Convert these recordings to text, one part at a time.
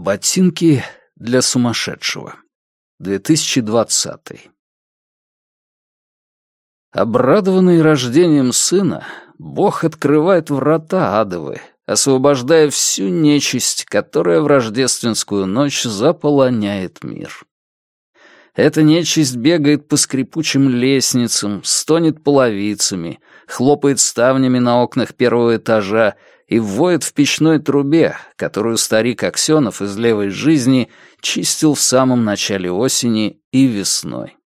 Ботинки для сумасшедшего. 2020. Обрадованный рождением сына, Бог открывает врата адовы, освобождая всю нечисть, которая в рождественскую ночь заполоняет мир. Эта нечисть бегает по скрипучим лестницам, стонет половицами, хлопает ставнями на окнах первого этажа и воет в печной трубе, которую старик Аксенов из левой жизни чистил в самом начале осени и весной.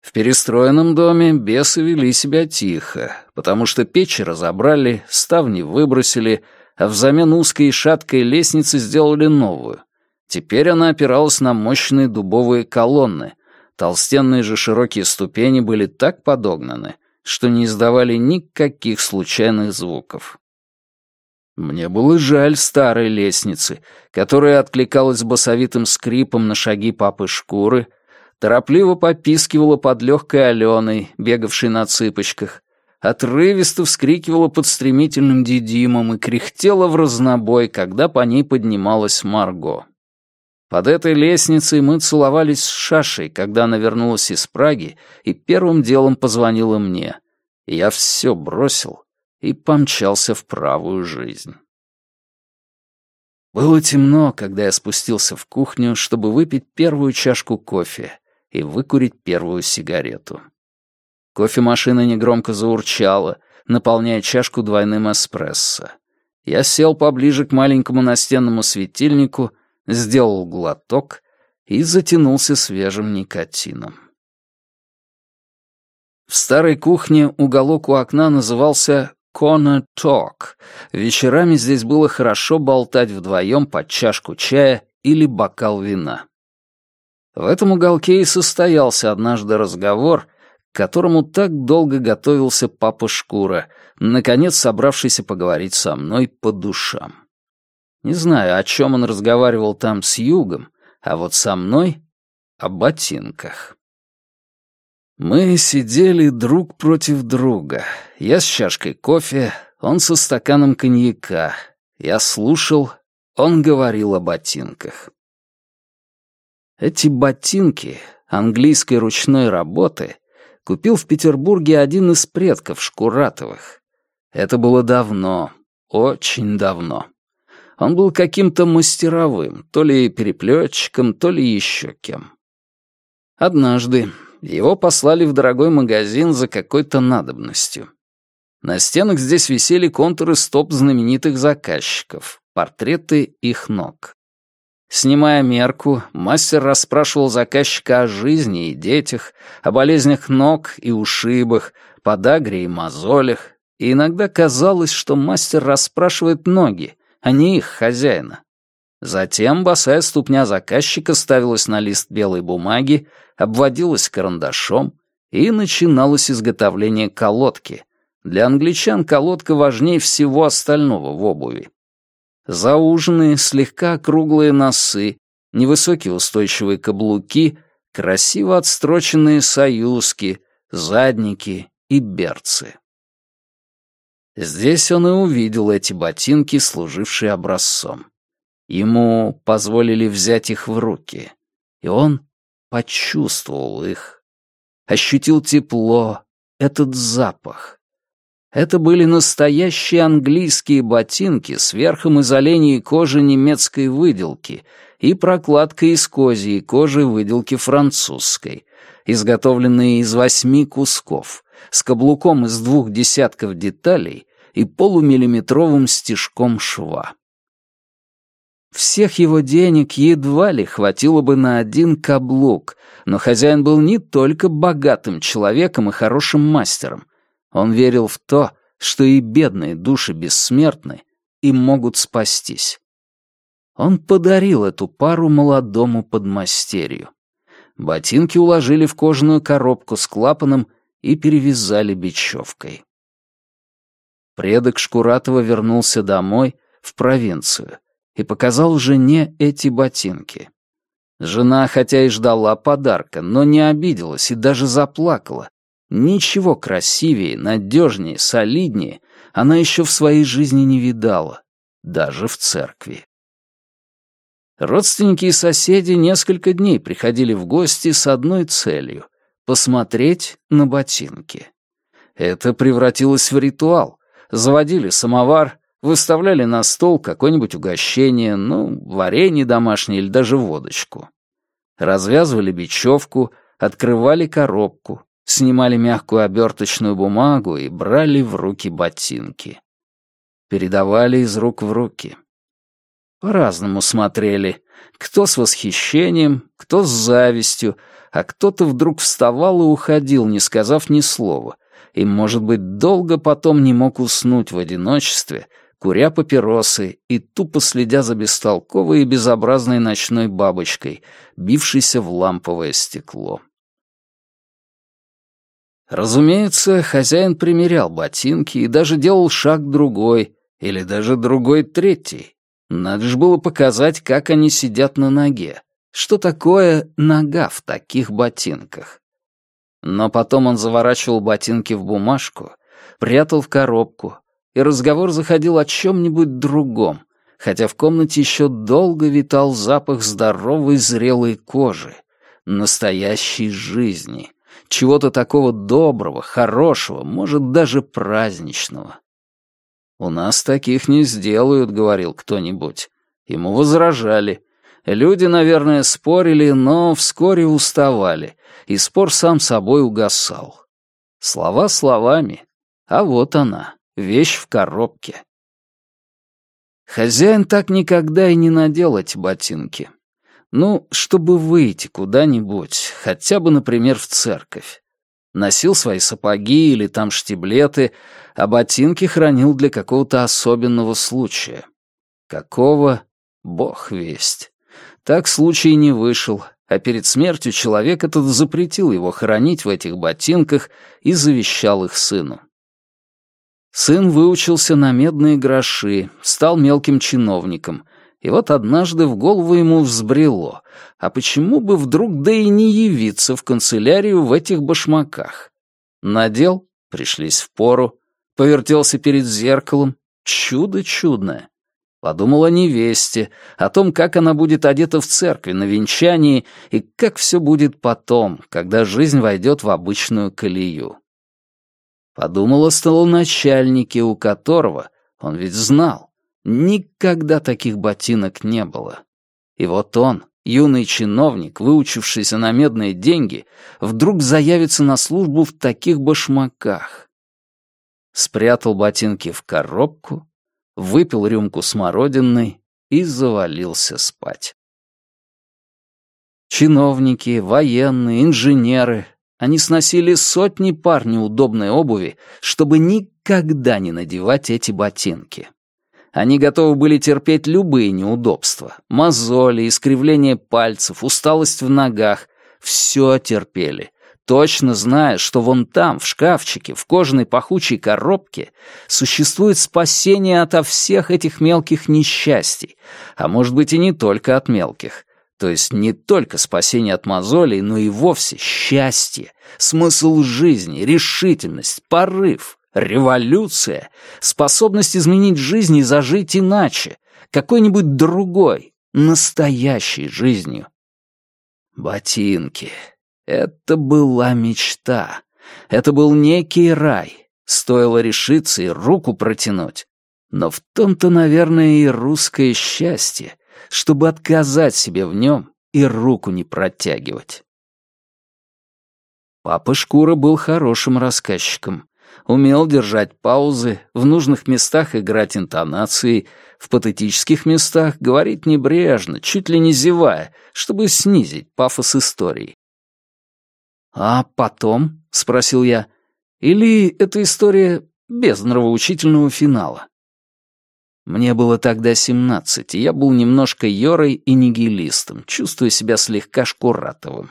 В перестроенном доме бесы вели себя тихо, потому что печи разобрали, ставни выбросили, а взамен узкой и шаткой лестницы сделали новую. Теперь она опиралась на мощные дубовые колонны. Толстенные же широкие ступени были так подогнаны, что не издавали никаких случайных звуков. Мне было жаль старой лестницы, которая откликалась басовитым скрипом на шаги папы шкуры, торопливо попискивала под легкой Аленой, бегавшей на цыпочках, отрывисто вскрикивала под стремительным дидимом и кряхтела в разнобой, когда по ней поднималась Марго. Под этой лестницей мы целовались с Шашей, когда она вернулась из Праги и первым делом позвонила мне. я все бросил и помчался в правую жизнь. Было темно, когда я спустился в кухню, чтобы выпить первую чашку кофе и выкурить первую сигарету. Кофемашина негромко заурчала, наполняя чашку двойным эспрессо. Я сел поближе к маленькому настенному светильнику — сделал глоток и затянулся свежим никотином. В старой кухне уголок у окна назывался «Corner Talk». Вечерами здесь было хорошо болтать вдвоем под чашку чая или бокал вина. В этом уголке и состоялся однажды разговор, к которому так долго готовился папа Шкура, наконец собравшийся поговорить со мной по душам. Не знаю, о чем он разговаривал там с Югом, а вот со мной — о ботинках. Мы сидели друг против друга. Я с чашкой кофе, он со стаканом коньяка. Я слушал, он говорил о ботинках. Эти ботинки английской ручной работы купил в Петербурге один из предков Шкуратовых. Это было давно, очень давно. Он был каким-то мастеровым, то ли переплетчиком, то ли еще кем. Однажды его послали в дорогой магазин за какой-то надобностью. На стенах здесь висели контуры стоп знаменитых заказчиков, портреты их ног. Снимая мерку, мастер расспрашивал заказчика о жизни и детях, о болезнях ног и ушибах, подагре и мозолях, и иногда казалось, что мастер расспрашивает ноги, а не их хозяина. Затем босая ступня заказчика ставилась на лист белой бумаги, обводилась карандашом, и начиналось изготовление колодки. Для англичан колодка важнее всего остального в обуви. Зауженные, слегка округлые носы, невысокие устойчивые каблуки, красиво отстроченные союзки, задники и берцы. Здесь он и увидел эти ботинки, служившие образцом. Ему позволили взять их в руки, и он почувствовал их. Ощутил тепло, этот запах. Это были настоящие английские ботинки с верхом из оленей кожи немецкой выделки и прокладкой из козьей кожи выделки французской, изготовленные из восьми кусков, с каблуком из двух десятков деталей и полумиллиметровым стежком шва. Всех его денег едва ли хватило бы на один каблук, но хозяин был не только богатым человеком и хорошим мастером. Он верил в то, что и бедные души бессмертны и могут спастись. Он подарил эту пару молодому подмастерью. Ботинки уложили в кожаную коробку с клапаном и перевязали бечевкой. Предок Шкуратова вернулся домой, в провинцию, и показал жене эти ботинки. Жена, хотя и ждала подарка, но не обиделась и даже заплакала. Ничего красивее, надежнее, солиднее она еще в своей жизни не видала, даже в церкви. Родственники и соседи несколько дней приходили в гости с одной целью — посмотреть на ботинки. Это превратилось в ритуал. Заводили самовар, выставляли на стол какое-нибудь угощение, ну, варенье домашнее или даже водочку. Развязывали бечевку, открывали коробку, снимали мягкую оберточную бумагу и брали в руки ботинки. Передавали из рук в руки. По-разному смотрели. Кто с восхищением, кто с завистью, а кто-то вдруг вставал и уходил, не сказав ни слова, и, может быть, долго потом не мог уснуть в одиночестве, куря папиросы и тупо следя за бестолковой и безобразной ночной бабочкой, бившейся в ламповое стекло. Разумеется, хозяин примерял ботинки и даже делал шаг другой, или даже другой третий. Надо же было показать, как они сидят на ноге. Что такое нога в таких ботинках? Но потом он заворачивал ботинки в бумажку, прятал в коробку, и разговор заходил о чем-нибудь другом, хотя в комнате еще долго витал запах здоровой зрелой кожи, настоящей жизни, чего-то такого доброго, хорошего, может, даже праздничного. «У нас таких не сделают», — говорил кто-нибудь. Ему возражали. Люди, наверное, спорили, но вскоре уставали, и спор сам собой угасал. Слова словами, а вот она, вещь в коробке. Хозяин так никогда и не надел эти ботинки. Ну, чтобы выйти куда-нибудь, хотя бы, например, в церковь. Носил свои сапоги или там штиблеты, а ботинки хранил для какого-то особенного случая. Какого? Бог весть. Так случай не вышел, а перед смертью человек этот запретил его хоронить в этих ботинках и завещал их сыну. Сын выучился на медные гроши, стал мелким чиновником, и вот однажды в голову ему взбрело, а почему бы вдруг да и не явиться в канцелярию в этих башмаках? Надел, пришлись в пору, повертелся перед зеркалом, чудо чудное. Подумал о невесте, о том, как она будет одета в церкви на венчании и как все будет потом, когда жизнь войдет в обычную колею. Подумал о столоначальнике, у которого, он ведь знал, Никогда таких ботинок не было. И вот он, юный чиновник, выучившийся на медные деньги, вдруг заявится на службу в таких башмаках. Спрятал ботинки в коробку, выпил рюмку смородиной и завалился спать. Чиновники, военные, инженеры, они сносили сотни пар неудобной обуви, чтобы никогда не надевать эти ботинки. Они готовы были терпеть любые неудобства. Мозоли, искривление пальцев, усталость в ногах. Все терпели. Точно зная, что вон там, в шкафчике, в кожаной пахучей коробке, существует спасение ото всех этих мелких несчастий. А может быть и не только от мелких. То есть не только спасение от мозолей, но и вовсе счастье, смысл жизни, решительность, порыв — Революция — способность изменить жизнь и зажить иначе, какой-нибудь другой, настоящей жизнью. Ботинки. Это была мечта. Это был некий рай. Стоило решиться и руку протянуть. Но в том-то, наверное, и русское счастье, чтобы отказать себе в нем и руку не протягивать. Папа Шкура был хорошим рассказчиком умел держать паузы, в нужных местах играть интонацией, в патетических местах говорить небрежно, чуть ли не зевая, чтобы снизить пафос истории. «А потом?» — спросил я. «Или эта история без нравоучительного финала?» Мне было тогда семнадцать, и я был немножко Йорой и нигилистом, чувствуя себя слегка Шкуратовым.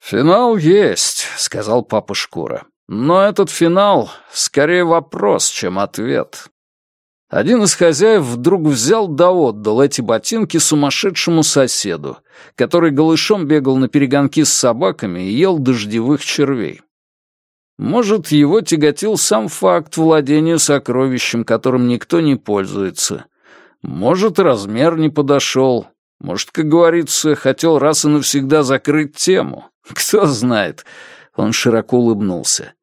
«Финал есть», — сказал папа Шкура. Но этот финал скорее вопрос, чем ответ. Один из хозяев вдруг взял да отдал эти ботинки сумасшедшему соседу, который голышом бегал на перегонки с собаками и ел дождевых червей. Может, его тяготил сам факт владения сокровищем, которым никто не пользуется. Может, размер не подошел. Может, как говорится, хотел раз и навсегда закрыть тему. Кто знает. Он широко улыбнулся.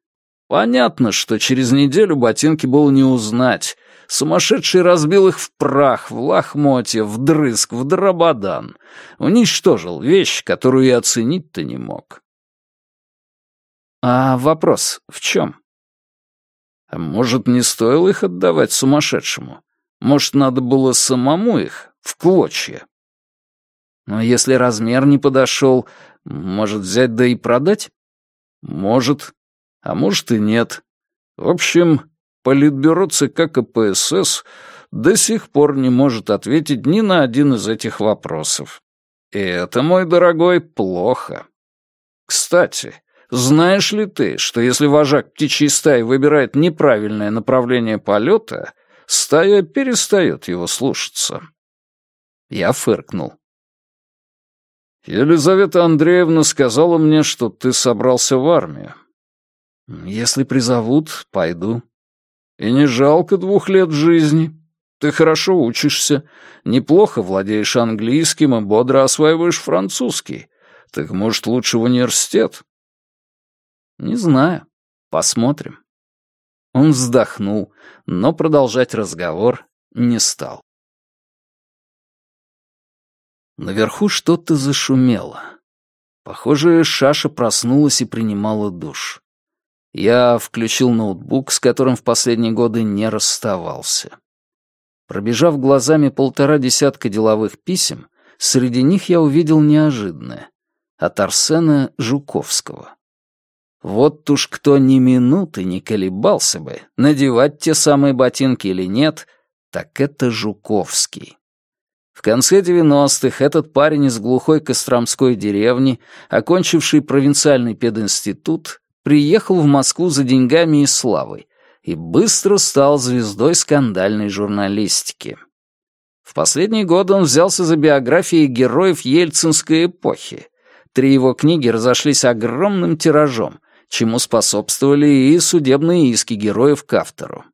Понятно, что через неделю ботинки было не узнать. Сумасшедший разбил их в прах, в лохмотья, в дрызг, в дрободан. Уничтожил вещь, которую и оценить-то не мог. А вопрос в чем? А может, не стоило их отдавать сумасшедшему? Может, надо было самому их в клочья? Но если размер не подошел, может, взять да и продать? Может. А может и нет. В общем, Политбюро ЦК КПСС до сих пор не может ответить ни на один из этих вопросов. И это, мой дорогой, плохо. Кстати, знаешь ли ты, что если вожак птичьей стаи выбирает неправильное направление полета, стая перестает его слушаться? Я фыркнул. «Елизавета Андреевна сказала мне, что ты собрался в армию». «Если призовут, пойду». «И не жалко двух лет жизни. Ты хорошо учишься, неплохо владеешь английским и бодро осваиваешь французский. Так, может, лучше в университет?» «Не знаю. Посмотрим». Он вздохнул, но продолжать разговор не стал. Наверху что-то зашумело. Похоже, Шаша проснулась и принимала душ. Я включил ноутбук, с которым в последние годы не расставался. Пробежав глазами полтора десятка деловых писем, среди них я увидел неожиданное. От Арсена Жуковского. Вот уж кто ни минуты не колебался бы, надевать те самые ботинки или нет, так это Жуковский. В конце 90-х этот парень из глухой Костромской деревни, окончивший провинциальный пединститут, приехал в Москву за деньгами и славой и быстро стал звездой скандальной журналистики. В последние годы он взялся за биографии героев ельцинской эпохи. Три его книги разошлись огромным тиражом, чему способствовали и судебные иски героев к автору.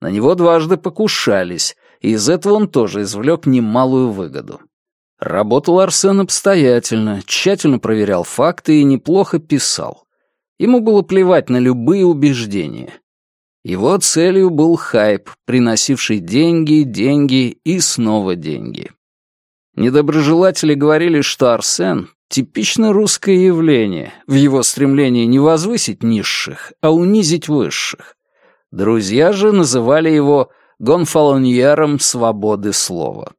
На него дважды покушались, из этого он тоже извлек немалую выгоду. Работал Арсен обстоятельно, тщательно проверял факты и неплохо писал. Ему было плевать на любые убеждения. Его целью был хайп, приносивший деньги, деньги и снова деньги. Недоброжелатели говорили, что Арсен Типично русское явление в его стремлении не возвысить низших, а унизить высших. Друзья же называли его гонфалоньером свободы слова.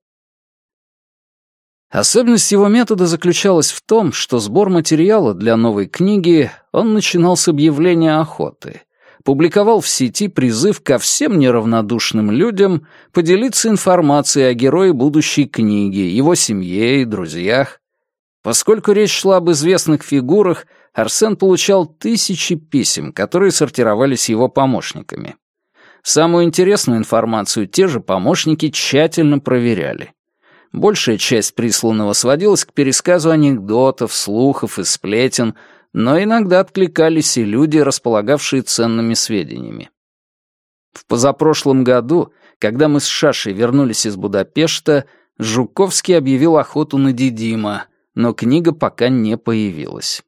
Особенность его метода заключалась в том, что сбор материала для новой книги он начинал с объявления охоты, публиковал в сети призыв ко всем неравнодушным людям поделиться информацией о герое будущей книги, его семье и друзьях, Поскольку речь шла об известных фигурах, Арсен получал тысячи писем, которые сортировались его помощниками. Самую интересную информацию те же помощники тщательно проверяли. Большая часть присланного сводилась к пересказу анекдотов, слухов и сплетен, но иногда откликались и люди, располагавшие ценными сведениями. В позапрошлом году, когда мы с Шашей вернулись из Будапешта, Жуковский объявил охоту на Дидима — но книга пока не появилась.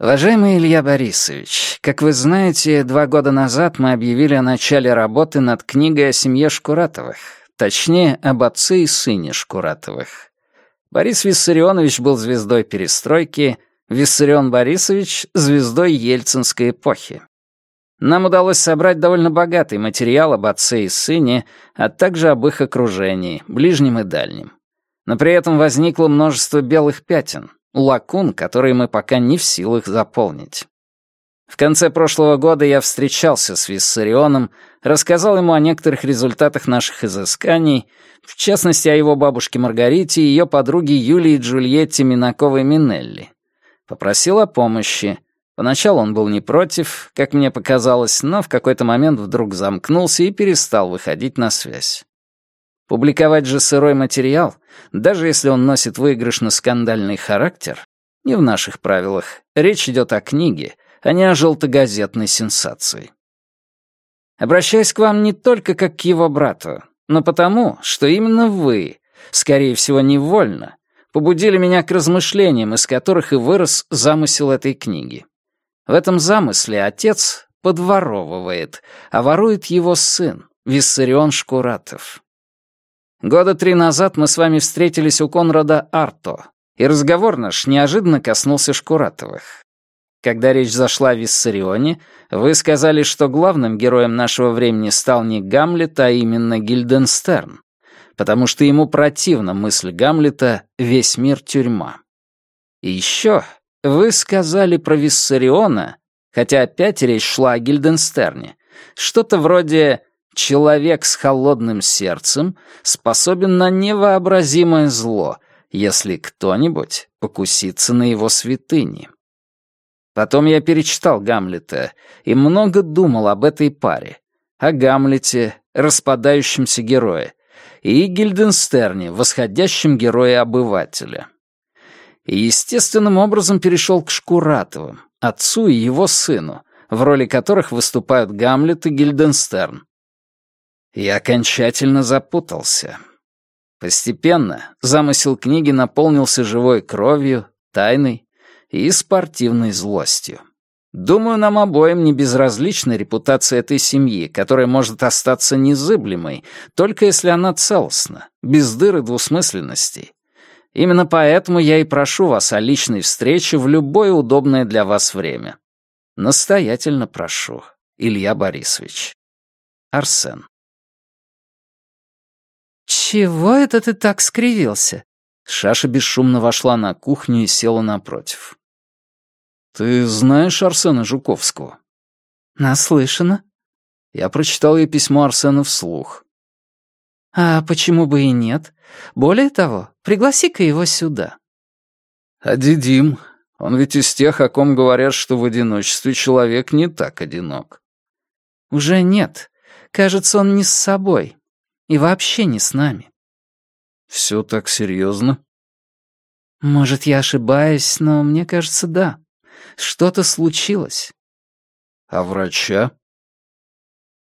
Уважаемый Илья Борисович, как вы знаете, два года назад мы объявили о начале работы над книгой о семье Шкуратовых, точнее, об отце и сыне Шкуратовых. Борис Виссарионович был звездой перестройки, Виссарион Борисович — звездой ельцинской эпохи. Нам удалось собрать довольно богатый материал об отце и сыне, а также об их окружении, ближнем и дальнем но при этом возникло множество белых пятен, лакун, которые мы пока не в силах заполнить. В конце прошлого года я встречался с Виссарионом, рассказал ему о некоторых результатах наших изысканий, в частности, о его бабушке Маргарите и ее подруге Юлии Джульетте Минаковой-Минелли. Попросил о помощи. Поначалу он был не против, как мне показалось, но в какой-то момент вдруг замкнулся и перестал выходить на связь. Публиковать же сырой материал, даже если он носит выигрышно-скандальный характер, не в наших правилах. Речь идет о книге, а не о желтогазетной сенсации. Обращаюсь к вам не только как к его брату, но потому, что именно вы, скорее всего, невольно, побудили меня к размышлениям, из которых и вырос замысел этой книги. В этом замысле отец подворовывает, а ворует его сын, Виссарион Шкуратов. Года три назад мы с вами встретились у Конрада Арто, и разговор наш неожиданно коснулся Шкуратовых. Когда речь зашла о Виссарионе, вы сказали, что главным героем нашего времени стал не Гамлет, а именно Гильденстерн, потому что ему противна мысль Гамлета «весь мир — тюрьма». И еще вы сказали про Виссариона, хотя опять речь шла о Гильденстерне, что-то вроде «человек с холодным сердцем способен на невообразимое зло», если кто-нибудь покусится на его святыни. Потом я перечитал Гамлета и много думал об этой паре. О Гамлете, распадающемся герое, и Гильденстерне, восходящем герое-обывателя. И естественным образом перешел к Шкуратовым, отцу и его сыну, в роли которых выступают Гамлет и Гильденстерн. Я окончательно запутался. Постепенно замысел книги наполнился живой кровью, тайной, и спортивной злостью. Думаю, нам обоим не безразлична репутация этой семьи, которая может остаться незыблемой, только если она целостна, без дыр и двусмысленностей. Именно поэтому я и прошу вас о личной встрече в любое удобное для вас время. Настоятельно прошу, Илья Борисович. Арсен. «Чего это ты так скривился?» Шаша бесшумно вошла на кухню и села напротив. «Ты знаешь Арсена Жуковского?» «Наслышана». Я прочитал ей письмо Арсена вслух. «А почему бы и нет? Более того, пригласи-ка его сюда». «А Дидим? Он ведь из тех, о ком говорят, что в одиночестве человек не так одинок». «Уже нет. Кажется, он не с собой. И вообще не с нами». «Все так серьезно?» «Может, я ошибаюсь, но мне кажется, да». Что-то случилось. А врача?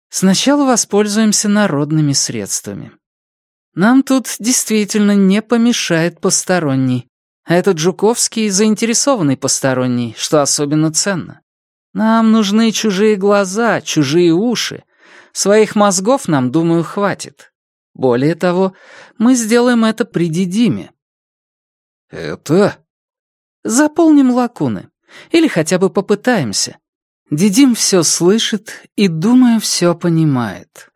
Сначала воспользуемся народными средствами. Нам тут действительно не помешает посторонний. А этот Жуковский заинтересованный посторонний, что особенно ценно. Нам нужны чужие глаза, чужие уши. Своих мозгов нам, думаю, хватит. Более того, мы сделаем это при Дидиме. Это? Заполним лакуны. Или хотя бы попытаемся. Дидим все слышит и, думаю, все понимает.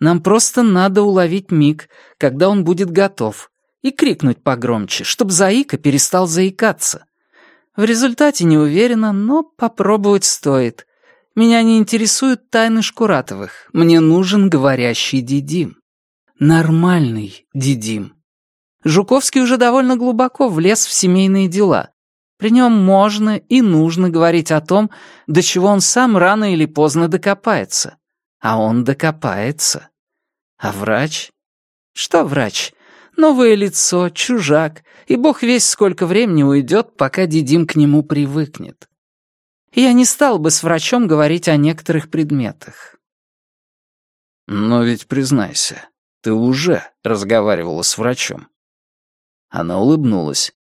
Нам просто надо уловить миг, когда он будет готов, и крикнуть погромче, чтобы Заика перестал заикаться. В результате не уверена, но попробовать стоит. Меня не интересуют тайны Шкуратовых. Мне нужен говорящий Дидим. Нормальный Дидим. Жуковский уже довольно глубоко влез в семейные дела. При нем можно и нужно говорить о том, до чего он сам рано или поздно докопается. А он докопается. А врач? Что врач? Новое лицо, чужак, и бог весь сколько времени уйдет, пока Дидим к нему привыкнет. Я не стал бы с врачом говорить о некоторых предметах. Но ведь признайся, ты уже разговаривала с врачом. Она улыбнулась.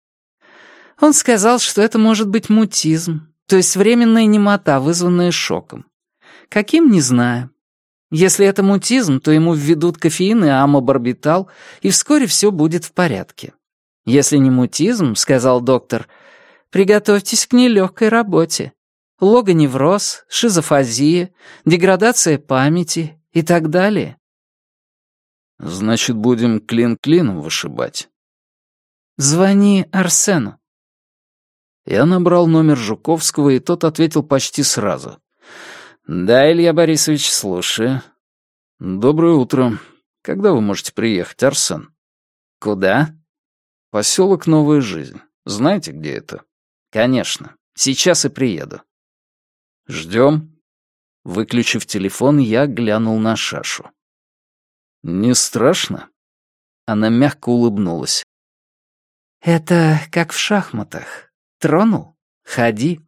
Он сказал, что это может быть мутизм, то есть временная немота, вызванная шоком. Каким, не знаю. Если это мутизм, то ему введут кофеин и амобарбитал, и вскоре все будет в порядке. Если не мутизм, сказал доктор, приготовьтесь к нелегкой работе. Логоневроз, шизофазия, деградация памяти и так далее. Значит, будем клин клином вышибать. Звони Арсену. Я набрал номер Жуковского, и тот ответил почти сразу. «Да, Илья Борисович, слушаю». «Доброе утро. Когда вы можете приехать, Арсен?» «Куда?» «Поселок Новая Жизнь. Знаете, где это?» «Конечно. Сейчас и приеду». «Ждем». Выключив телефон, я глянул на Шашу. «Не страшно?» Она мягко улыбнулась. «Это как в шахматах. Тронул? Ходи.